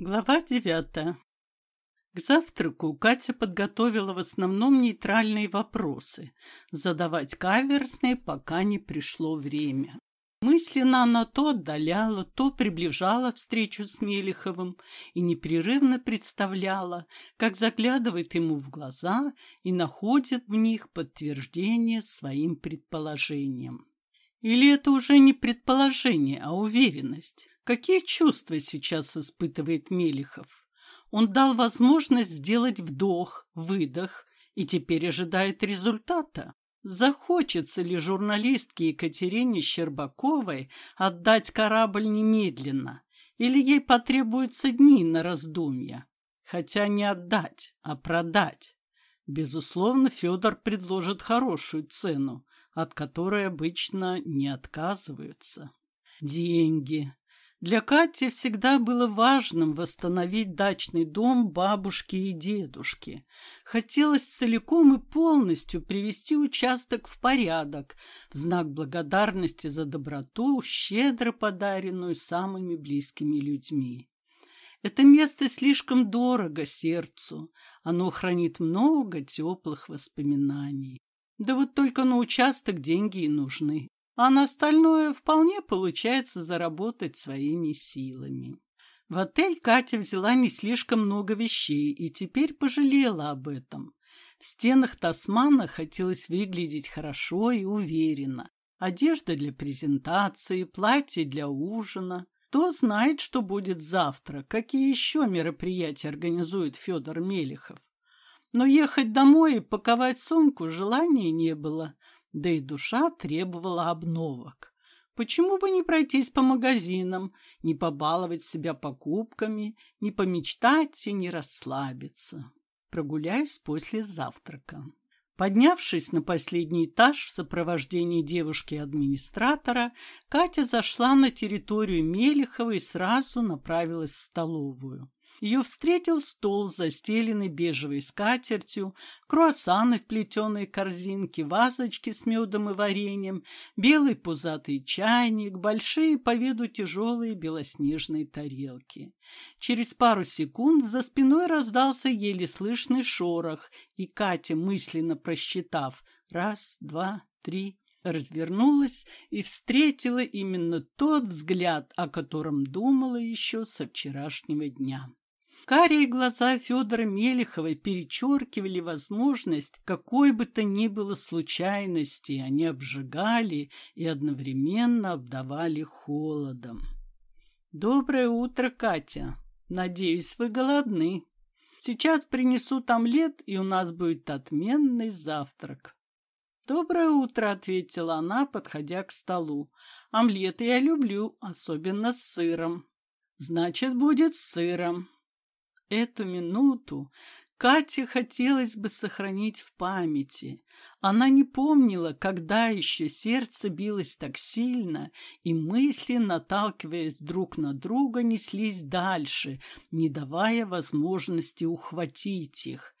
Глава девятая. К завтраку Катя подготовила в основном нейтральные вопросы. Задавать каверсные, пока не пришло время. Мысленно она то отдаляла, то приближала встречу с Мелиховым и непрерывно представляла, как заглядывает ему в глаза и находит в них подтверждение своим предположениям. Или это уже не предположение, а уверенность? Какие чувства сейчас испытывает Мелихов? Он дал возможность сделать вдох, выдох и теперь ожидает результата. Захочется ли журналистке Екатерине Щербаковой отдать корабль немедленно, или ей потребуются дни на раздумья? Хотя не отдать, а продать. Безусловно, Федор предложит хорошую цену, от которой обычно не отказываются. Деньги. Для Кати всегда было важным восстановить дачный дом бабушки и дедушки. Хотелось целиком и полностью привести участок в порядок, в знак благодарности за доброту, щедро подаренную самыми близкими людьми. Это место слишком дорого сердцу, оно хранит много теплых воспоминаний. Да вот только на участок деньги и нужны а на остальное вполне получается заработать своими силами. В отель Катя взяла не слишком много вещей и теперь пожалела об этом. В стенах Тасмана хотелось выглядеть хорошо и уверенно. Одежда для презентации, платье для ужина. Кто знает, что будет завтра, какие еще мероприятия организует Федор Мелехов. Но ехать домой и паковать сумку желания не было да и душа требовала обновок. Почему бы не пройтись по магазинам, не побаловать себя покупками, не помечтать и не расслабиться? Прогуляюсь после завтрака. Поднявшись на последний этаж в сопровождении девушки-администратора, Катя зашла на территорию Мелехова и сразу направилась в столовую. Ее встретил стол, застеленный бежевой скатертью, круассаны в плетеной корзинке, вазочки с медом и вареньем, белый пузатый чайник, большие по виду тяжелые белоснежные тарелки. Через пару секунд за спиной раздался еле слышный шорох, и Катя, мысленно просчитав «раз, два, три», развернулась и встретила именно тот взгляд, о котором думала еще со вчерашнего дня. Карие глаза Федора Мелехова перечеркивали возможность какой бы то ни было случайности, они обжигали и одновременно обдавали холодом. «Доброе утро, Катя. Надеюсь, вы голодны. Сейчас принесут омлет, и у нас будет отменный завтрак». «Доброе утро», — ответила она, подходя к столу. «Омлет я люблю, особенно с сыром». «Значит, будет с сыром. Эту минуту Кате хотелось бы сохранить в памяти. Она не помнила, когда еще сердце билось так сильно, и мысли, наталкиваясь друг на друга, неслись дальше, не давая возможности ухватить их.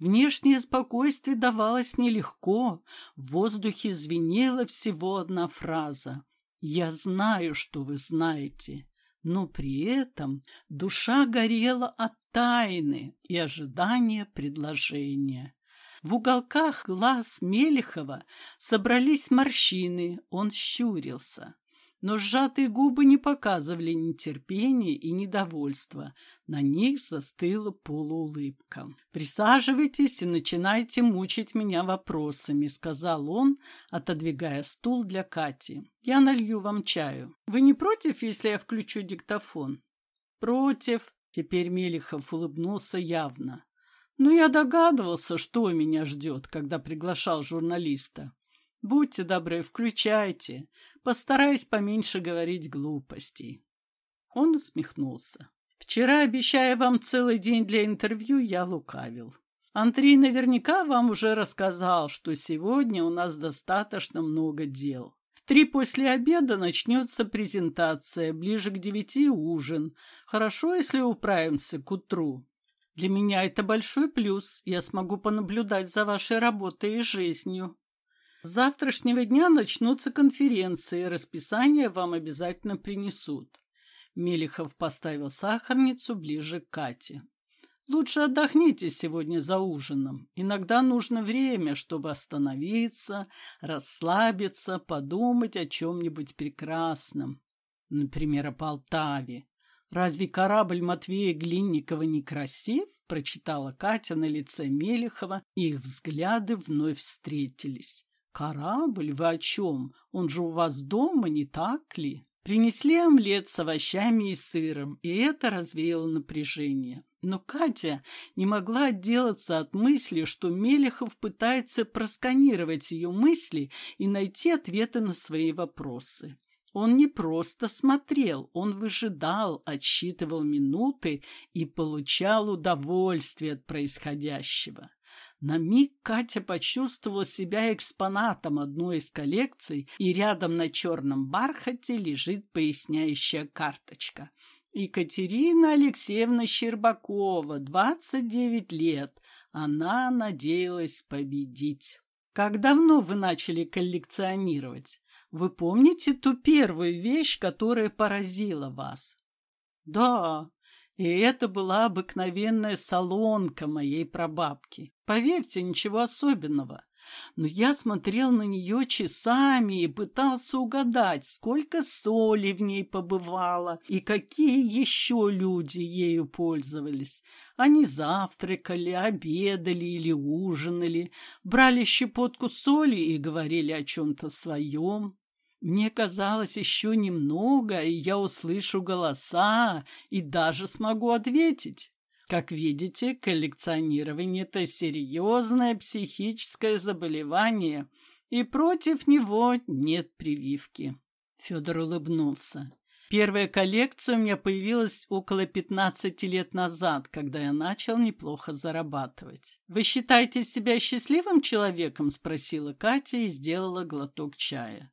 Внешнее спокойствие давалось нелегко, в воздухе звенела всего одна фраза «Я знаю, что вы знаете» но при этом душа горела от тайны и ожидания предложения. В уголках глаз Мелехова собрались морщины, он щурился но сжатые губы не показывали нетерпения и недовольства. На них застыла полуулыбка. «Присаживайтесь и начинайте мучить меня вопросами», — сказал он, отодвигая стул для Кати. «Я налью вам чаю. Вы не против, если я включу диктофон?» «Против», — теперь Мелехов улыбнулся явно. «Но я догадывался, что меня ждет, когда приглашал журналиста. Будьте добры, включайте. Постараюсь поменьше говорить глупостей. Он усмехнулся. Вчера, обещая вам целый день для интервью, я лукавил. Андрей наверняка вам уже рассказал, что сегодня у нас достаточно много дел. Три после обеда начнется презентация, ближе к девяти ужин. Хорошо, если управимся к утру. Для меня это большой плюс. Я смогу понаблюдать за вашей работой и жизнью. С завтрашнего дня начнутся конференции, расписание вам обязательно принесут. Мелехов поставил сахарницу ближе к Кате. Лучше отдохните сегодня за ужином. Иногда нужно время, чтобы остановиться, расслабиться, подумать о чем-нибудь прекрасном. Например, о Полтаве. «Разве корабль Матвея Глинникова не красив?» прочитала Катя на лице Мелехова, и их взгляды вновь встретились. «Корабль? Вы о чем? Он же у вас дома, не так ли?» Принесли омлет с овощами и сыром, и это развеяло напряжение. Но Катя не могла отделаться от мысли, что Мелехов пытается просканировать ее мысли и найти ответы на свои вопросы. Он не просто смотрел, он выжидал, отсчитывал минуты и получал удовольствие от происходящего. На миг Катя почувствовала себя экспонатом одной из коллекций, и рядом на черном бархате лежит поясняющая карточка. Екатерина Алексеевна Щербакова, 29 лет. Она надеялась победить. Как давно вы начали коллекционировать? Вы помните ту первую вещь, которая поразила вас? Да, и это была обыкновенная солонка моей прабабки. Поверьте, ничего особенного. Но я смотрел на нее часами и пытался угадать, сколько соли в ней побывало и какие еще люди ею пользовались. Они завтракали, обедали или ужинали, брали щепотку соли и говорили о чем-то своем. Мне казалось, еще немного, и я услышу голоса и даже смогу ответить. Как видите, коллекционирование – это серьезное психическое заболевание, и против него нет прививки. Федор улыбнулся. Первая коллекция у меня появилась около 15 лет назад, когда я начал неплохо зарабатывать. «Вы считаете себя счастливым человеком?» – спросила Катя и сделала глоток чая.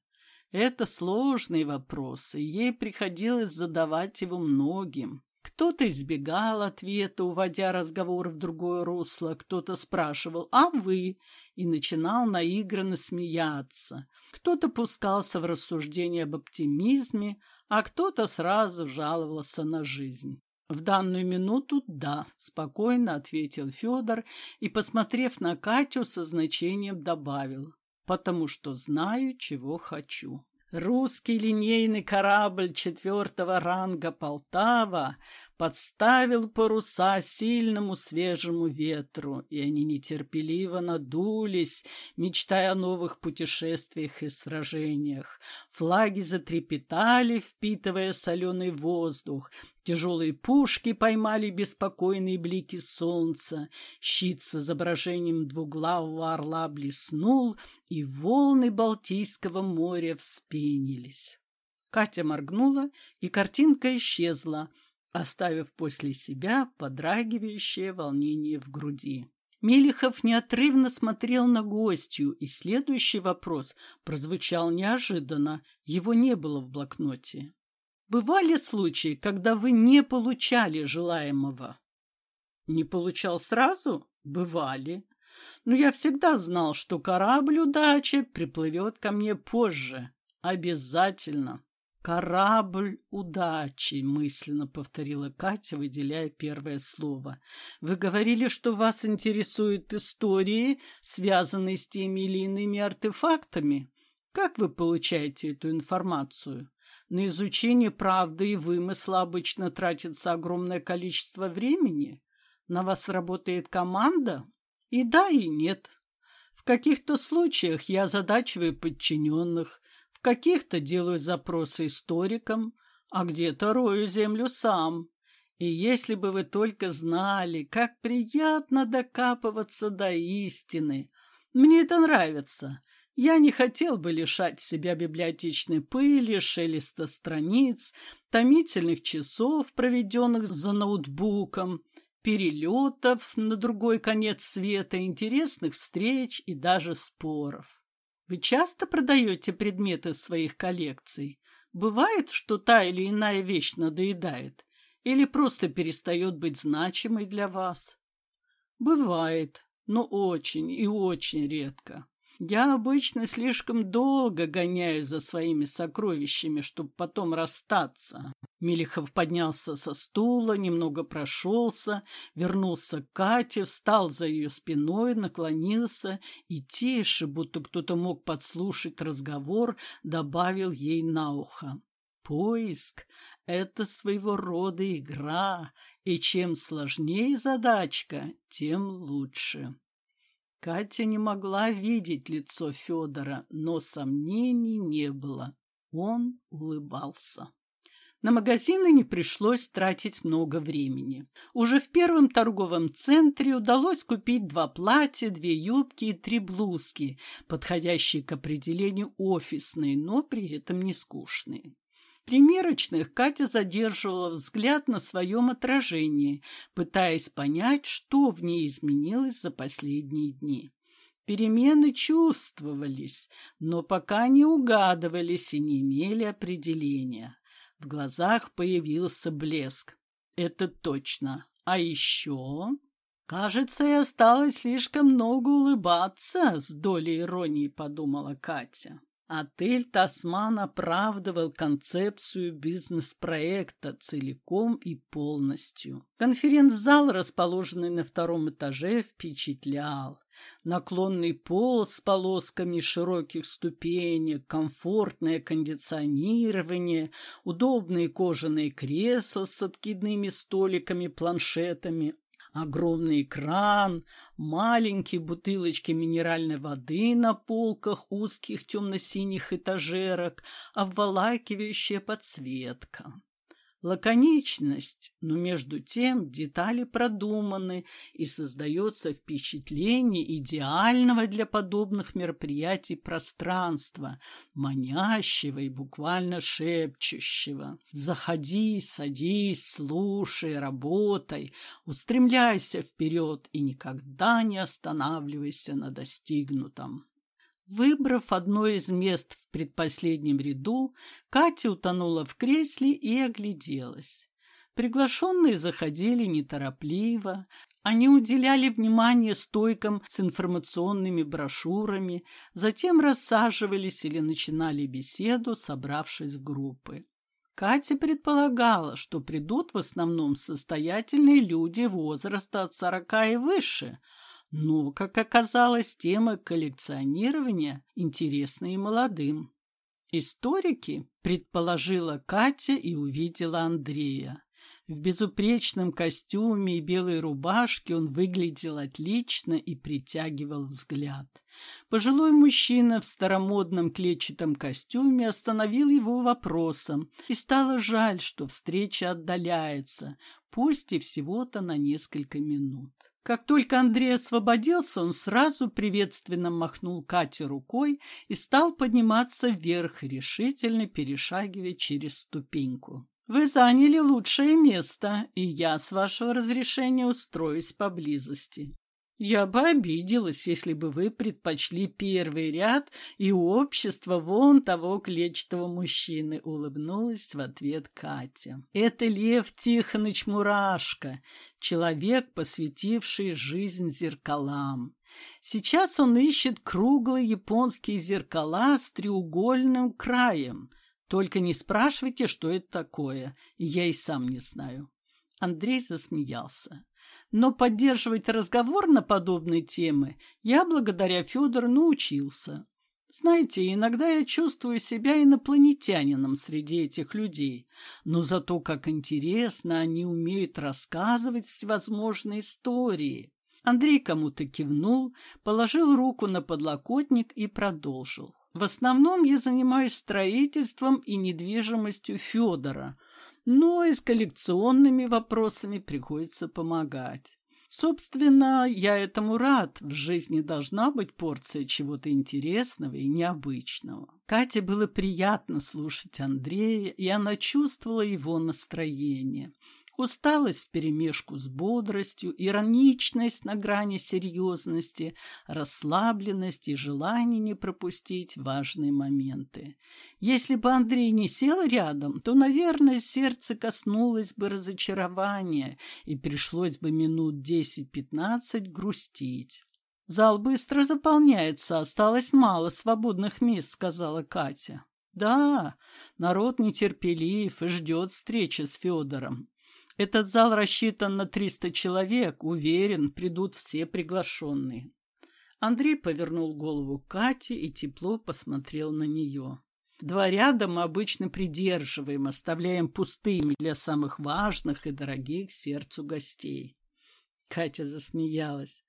Это сложный вопрос, и ей приходилось задавать его многим. Кто-то избегал ответа, уводя разговор в другое русло, кто-то спрашивал «А вы?» и начинал наигранно смеяться. Кто-то пускался в рассуждение об оптимизме, а кто-то сразу жаловался на жизнь. «В данную минуту – да», – спокойно ответил Федор и, посмотрев на Катю, со значением добавил потому что знаю, чего хочу. Русский линейный корабль четвертого ранга «Полтава» подставил паруса сильному свежему ветру, и они нетерпеливо надулись, мечтая о новых путешествиях и сражениях. Флаги затрепетали, впитывая соленый воздух, Тяжелые пушки поймали беспокойные блики солнца, щит с изображением двуглавого орла блеснул, и волны Балтийского моря вспенились. Катя моргнула, и картинка исчезла, оставив после себя подрагивающее волнение в груди. Мелихов неотрывно смотрел на гостью, и следующий вопрос прозвучал неожиданно. Его не было в блокноте. Бывали случаи, когда вы не получали желаемого? Не получал сразу? Бывали. Но я всегда знал, что корабль удачи приплывет ко мне позже. Обязательно. «Корабль удачи», — мысленно повторила Катя, выделяя первое слово. «Вы говорили, что вас интересуют истории, связанные с теми или иными артефактами. Как вы получаете эту информацию?» На изучение правды и вымысла обычно тратится огромное количество времени. На вас работает команда? И да, и нет. В каких-то случаях я задачиваю подчиненных, в каких-то делаю запросы историкам, а где-то рою землю сам. И если бы вы только знали, как приятно докапываться до истины. Мне это нравится. Я не хотел бы лишать себя библиотечной пыли, шелеста страниц, томительных часов, проведенных за ноутбуком, перелетов на другой конец света, интересных встреч и даже споров. Вы часто продаете предметы своих коллекций? Бывает, что та или иная вещь надоедает? Или просто перестает быть значимой для вас? Бывает, но очень и очень редко. Я обычно слишком долго гоняю за своими сокровищами, чтобы потом расстаться. Мелихов поднялся со стула, немного прошелся, вернулся к Кате, встал за ее спиной, наклонился и тише, будто кто-то мог подслушать разговор, добавил ей на ухо. Поиск — это своего рода игра, и чем сложнее задачка, тем лучше. Катя не могла видеть лицо Федора, но сомнений не было. Он улыбался. На магазины не пришлось тратить много времени. Уже в первом торговом центре удалось купить два платья, две юбки и три блузки, подходящие к определению офисные, но при этом не скучные примерочных Катя задерживала взгляд на своем отражении, пытаясь понять, что в ней изменилось за последние дни. Перемены чувствовались, но пока не угадывались и не имели определения. В глазах появился блеск. Это точно. А еще... Кажется, и осталось слишком много улыбаться, с долей иронии подумала Катя. Отель «Тасман» оправдывал концепцию бизнес-проекта целиком и полностью. Конференц-зал, расположенный на втором этаже, впечатлял. Наклонный пол с полосками широких ступенек, комфортное кондиционирование, удобные кожаные кресла с откидными столиками-планшетами, Огромный кран, маленькие бутылочки минеральной воды на полках узких темно-синих этажерок, обволакивающая подсветка. Лаконичность, но между тем детали продуманы и создается впечатление идеального для подобных мероприятий пространства, манящего и буквально шепчущего. Заходи, садись, слушай, работай, устремляйся вперед и никогда не останавливайся на достигнутом. Выбрав одно из мест в предпоследнем ряду, Катя утонула в кресле и огляделась. Приглашенные заходили неторопливо, они уделяли внимание стойкам с информационными брошюрами, затем рассаживались или начинали беседу, собравшись в группы. Катя предполагала, что придут в основном состоятельные люди возраста от сорока и выше – но, как оказалось, тема коллекционирования интересна и молодым. Историки, предположила Катя и увидела Андрея. В безупречном костюме и белой рубашке он выглядел отлично и притягивал взгляд. Пожилой мужчина в старомодном клетчатом костюме остановил его вопросом, и стало жаль, что встреча отдаляется, пусть и всего-то на несколько минут. Как только Андрей освободился, он сразу приветственно махнул Кате рукой и стал подниматься вверх, решительно перешагивая через ступеньку. «Вы заняли лучшее место, и я, с вашего разрешения, устроюсь поблизости. Я бы обиделась, если бы вы предпочли первый ряд и общество вон того клетчатого мужчины, улыбнулась в ответ Катя. Это Лев Тихоныч Мурашко, человек, посвятивший жизнь зеркалам. Сейчас он ищет круглые японские зеркала с треугольным краем. Только не спрашивайте, что это такое, я и сам не знаю. Андрей засмеялся но поддерживать разговор на подобные темы я благодаря Федору научился. Знаете, иногда я чувствую себя инопланетянином среди этих людей, но зато как интересно они умеют рассказывать всевозможные истории. Андрей кому-то кивнул, положил руку на подлокотник и продолжил. В основном я занимаюсь строительством и недвижимостью Федора, но и с коллекционными вопросами приходится помогать. Собственно, я этому рад. В жизни должна быть порция чего-то интересного и необычного. Кате было приятно слушать Андрея, и она чувствовала его настроение. Усталость вперемешку с бодростью, ироничность на грани серьезности, расслабленность и желание не пропустить важные моменты. Если бы Андрей не сел рядом, то, наверное, сердце коснулось бы разочарования и пришлось бы минут десять-пятнадцать грустить. Зал быстро заполняется, осталось мало свободных мест, сказала Катя. Да, народ нетерпелив и ждет встречи с Федором. Этот зал рассчитан на 300 человек, уверен, придут все приглашенные. Андрей повернул голову Кате и тепло посмотрел на нее. Два ряда мы обычно придерживаем, оставляем пустыми для самых важных и дорогих сердцу гостей. Катя засмеялась.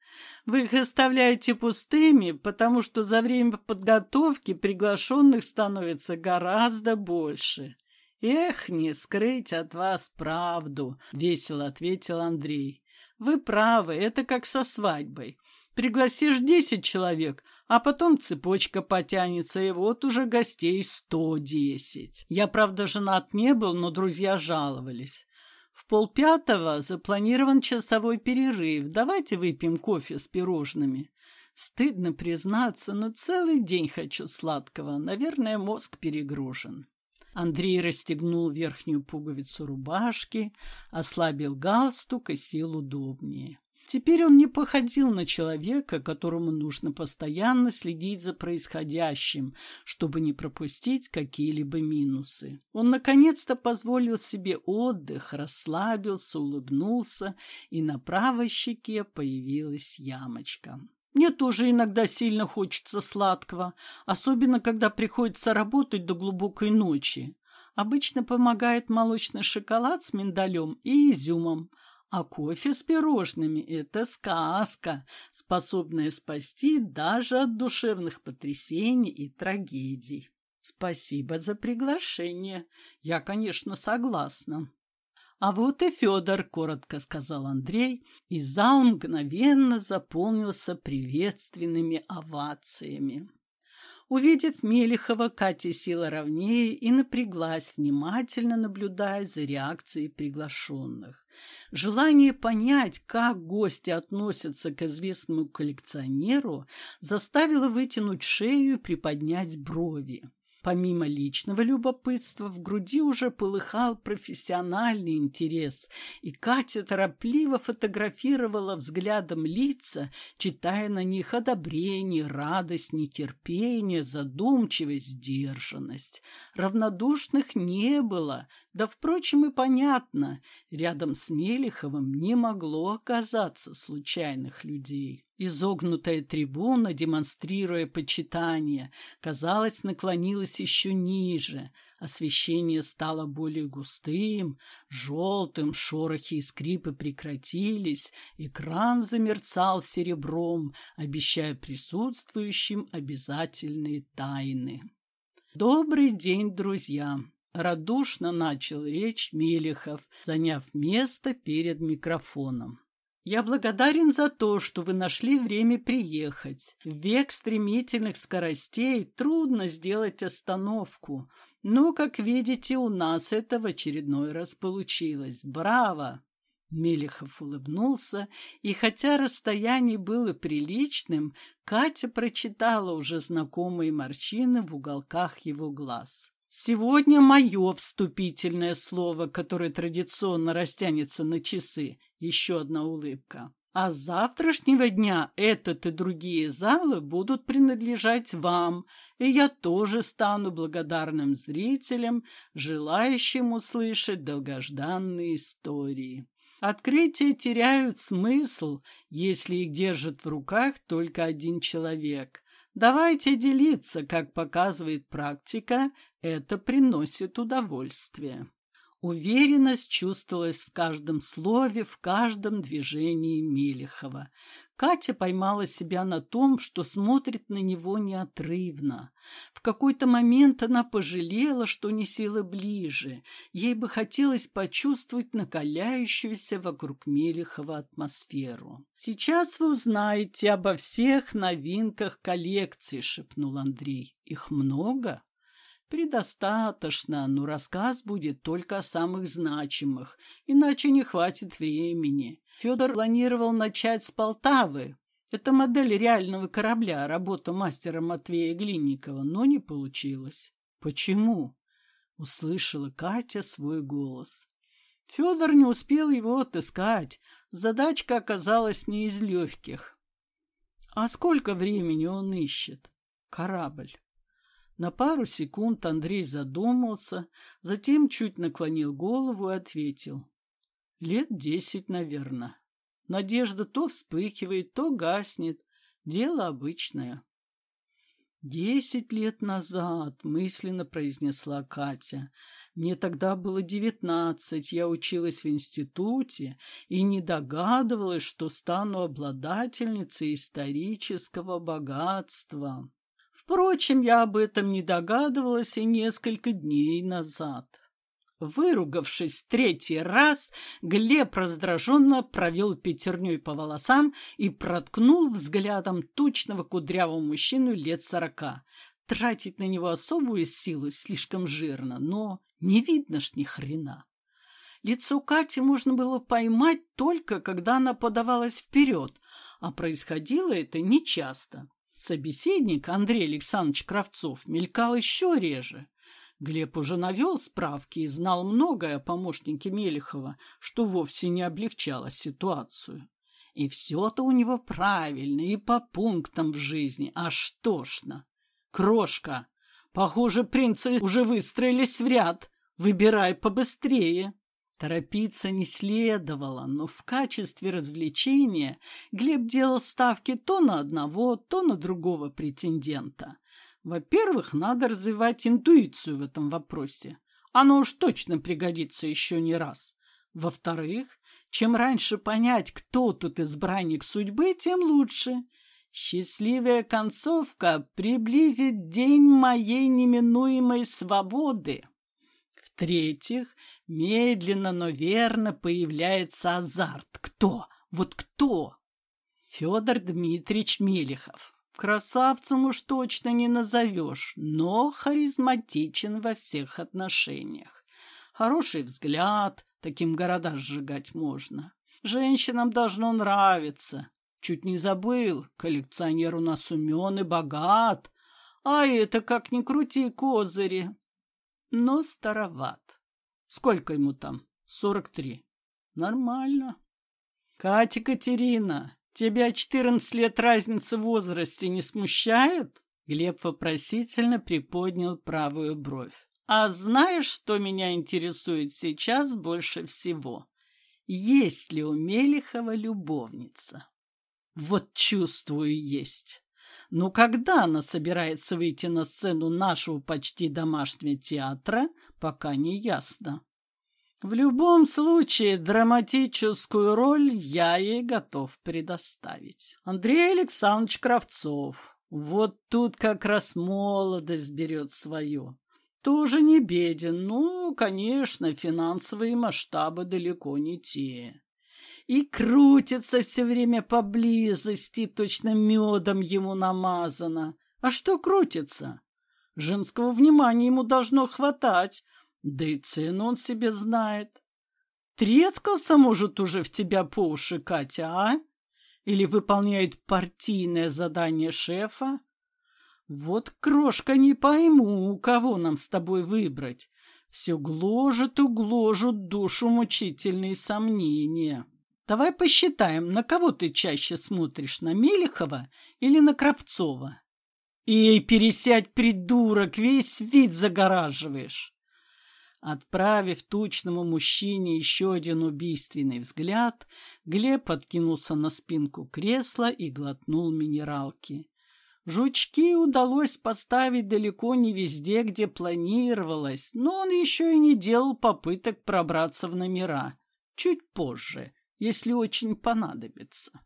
Вы их оставляете пустыми, потому что за время подготовки приглашенных становится гораздо больше. Эх, не скрыть от вас правду, весело ответил Андрей. Вы правы, это как со свадьбой. Пригласишь десять человек, а потом цепочка потянется, и вот уже гостей сто десять. Я, правда, женат не был, но друзья жаловались. В полпятого запланирован часовой перерыв. Давайте выпьем кофе с пирожными. Стыдно признаться, но целый день хочу сладкого. Наверное, мозг перегружен. Андрей расстегнул верхнюю пуговицу рубашки, ослабил галстук и сел удобнее. Теперь он не походил на человека, которому нужно постоянно следить за происходящим, чтобы не пропустить какие-либо минусы. Он наконец-то позволил себе отдых, расслабился, улыбнулся, и на правой щеке появилась ямочка. Мне тоже иногда сильно хочется сладкого, особенно когда приходится работать до глубокой ночи. Обычно помогает молочный шоколад с миндалем и изюмом, а кофе с пирожными – это сказка, способная спасти даже от душевных потрясений и трагедий. Спасибо за приглашение. Я, конечно, согласна. А вот и Федор, коротко сказал Андрей, и зал мгновенно заполнился приветственными овациями. Увидев Мелехова, Катя села ровнее и напряглась, внимательно наблюдая за реакцией приглашенных. Желание понять, как гости относятся к известному коллекционеру, заставило вытянуть шею и приподнять брови. Помимо личного любопытства, в груди уже полыхал профессиональный интерес, и Катя торопливо фотографировала взглядом лица, читая на них одобрение, радость, нетерпение, задумчивость, сдержанность. Равнодушных не было, да, впрочем, и понятно, рядом с Мелиховым не могло оказаться случайных людей. Изогнутая трибуна, демонстрируя почитание, казалось, наклонилась еще ниже. Освещение стало более густым, желтым, шорохи и скрипы прекратились, экран замерцал серебром, обещая присутствующим обязательные тайны. «Добрый день, друзья!» Радушно начал речь Мелехов, заняв место перед микрофоном. Я благодарен за то, что вы нашли время приехать. В век стремительных скоростей трудно сделать остановку. Но, как видите, у нас это в очередной раз получилось. Браво! Мелехов улыбнулся, и хотя расстояние было приличным, Катя прочитала уже знакомые морщины в уголках его глаз. Сегодня мое вступительное слово, которое традиционно растянется на часы. Еще одна улыбка. А с завтрашнего дня этот и другие залы будут принадлежать вам, и я тоже стану благодарным зрителям, желающим услышать долгожданные истории. Открытия теряют смысл, если их держит в руках только один человек. Давайте делиться, как показывает практика, это приносит удовольствие. Уверенность чувствовалась в каждом слове, в каждом движении Мелехова. Катя поймала себя на том, что смотрит на него неотрывно. В какой-то момент она пожалела, что не села ближе. Ей бы хотелось почувствовать накаляющуюся вокруг Мелехова атмосферу. «Сейчас вы узнаете обо всех новинках коллекции», — шепнул Андрей. «Их много?» «Предостаточно, но рассказ будет только о самых значимых, иначе не хватит времени. Федор планировал начать с Полтавы. Это модель реального корабля, работа мастера Матвея Глинникова, но не получилось. Почему? Услышала Катя свой голос. Федор не успел его отыскать. Задачка оказалась не из легких. А сколько времени он ищет? Корабль. На пару секунд Андрей задумался, затем чуть наклонил голову и ответил. Лет десять, наверное. Надежда то вспыхивает, то гаснет. Дело обычное. «Десять лет назад», — мысленно произнесла Катя. «Мне тогда было девятнадцать, я училась в институте и не догадывалась, что стану обладательницей исторического богатства». Впрочем, я об этом не догадывалась и несколько дней назад. Выругавшись третий раз, Глеб раздраженно провел пятерней по волосам и проткнул взглядом тучного кудрявого мужчину лет сорока. Тратить на него особую силу слишком жирно, но не видно ж ни хрена. Лицо Кати можно было поймать только, когда она подавалась вперед, а происходило это нечасто. Собеседник Андрей Александрович Кравцов мелькал еще реже. Глеб уже навел справки и знал многое о помощнике Мелехова, что вовсе не облегчало ситуацию. И все-то у него правильно и по пунктам в жизни, аж тошно. Крошка, похоже, принцы уже выстроились в ряд. Выбирай побыстрее. Торопиться не следовало, но в качестве развлечения Глеб делал ставки то на одного, то на другого претендента. Во-первых, надо развивать интуицию в этом вопросе. Оно уж точно пригодится еще не раз. Во-вторых, чем раньше понять, кто тут избранник судьбы, тем лучше. Счастливая концовка приблизит день моей неминуемой свободы. В-третьих, медленно, но верно появляется азарт. Кто? Вот кто? Федор Дмитриевич Мелехов. Красавцем уж точно не назовешь, но харизматичен во всех отношениях. Хороший взгляд, таким города сжигать можно. Женщинам должно нравиться. Чуть не забыл, коллекционер у нас умен и богат. А это, как ни крути, козыри но староват. Сколько ему там? Сорок три. Нормально. Катя Катерина, тебя четырнадцать лет разницы в возрасте не смущает? Глеб вопросительно приподнял правую бровь. А знаешь, что меня интересует сейчас больше всего? Есть ли у Мелехова любовница? Вот чувствую, есть. Но когда она собирается выйти на сцену нашего почти домашнего театра, пока не ясно. В любом случае, драматическую роль я ей готов предоставить. Андрей Александрович Кравцов. Вот тут как раз молодость берет свое. Тоже не беден, ну, конечно, финансовые масштабы далеко не те и крутится все время поблизости, точно медом ему намазано. А что крутится? Женского внимания ему должно хватать, да и цену он себе знает. Трескался, может, уже в тебя по уши, Катя, а? Или выполняет партийное задание шефа? Вот, крошка, не пойму, кого нам с тобой выбрать. Все гложет и гложут душу мучительные сомнения. Давай посчитаем, на кого ты чаще смотришь, на Мелехова или на Кравцова? Эй, пересядь, придурок, весь вид загораживаешь. Отправив тучному мужчине еще один убийственный взгляд, Глеб откинулся на спинку кресла и глотнул минералки. Жучки удалось поставить далеко не везде, где планировалось, но он еще и не делал попыток пробраться в номера. Чуть позже, если очень понадобится.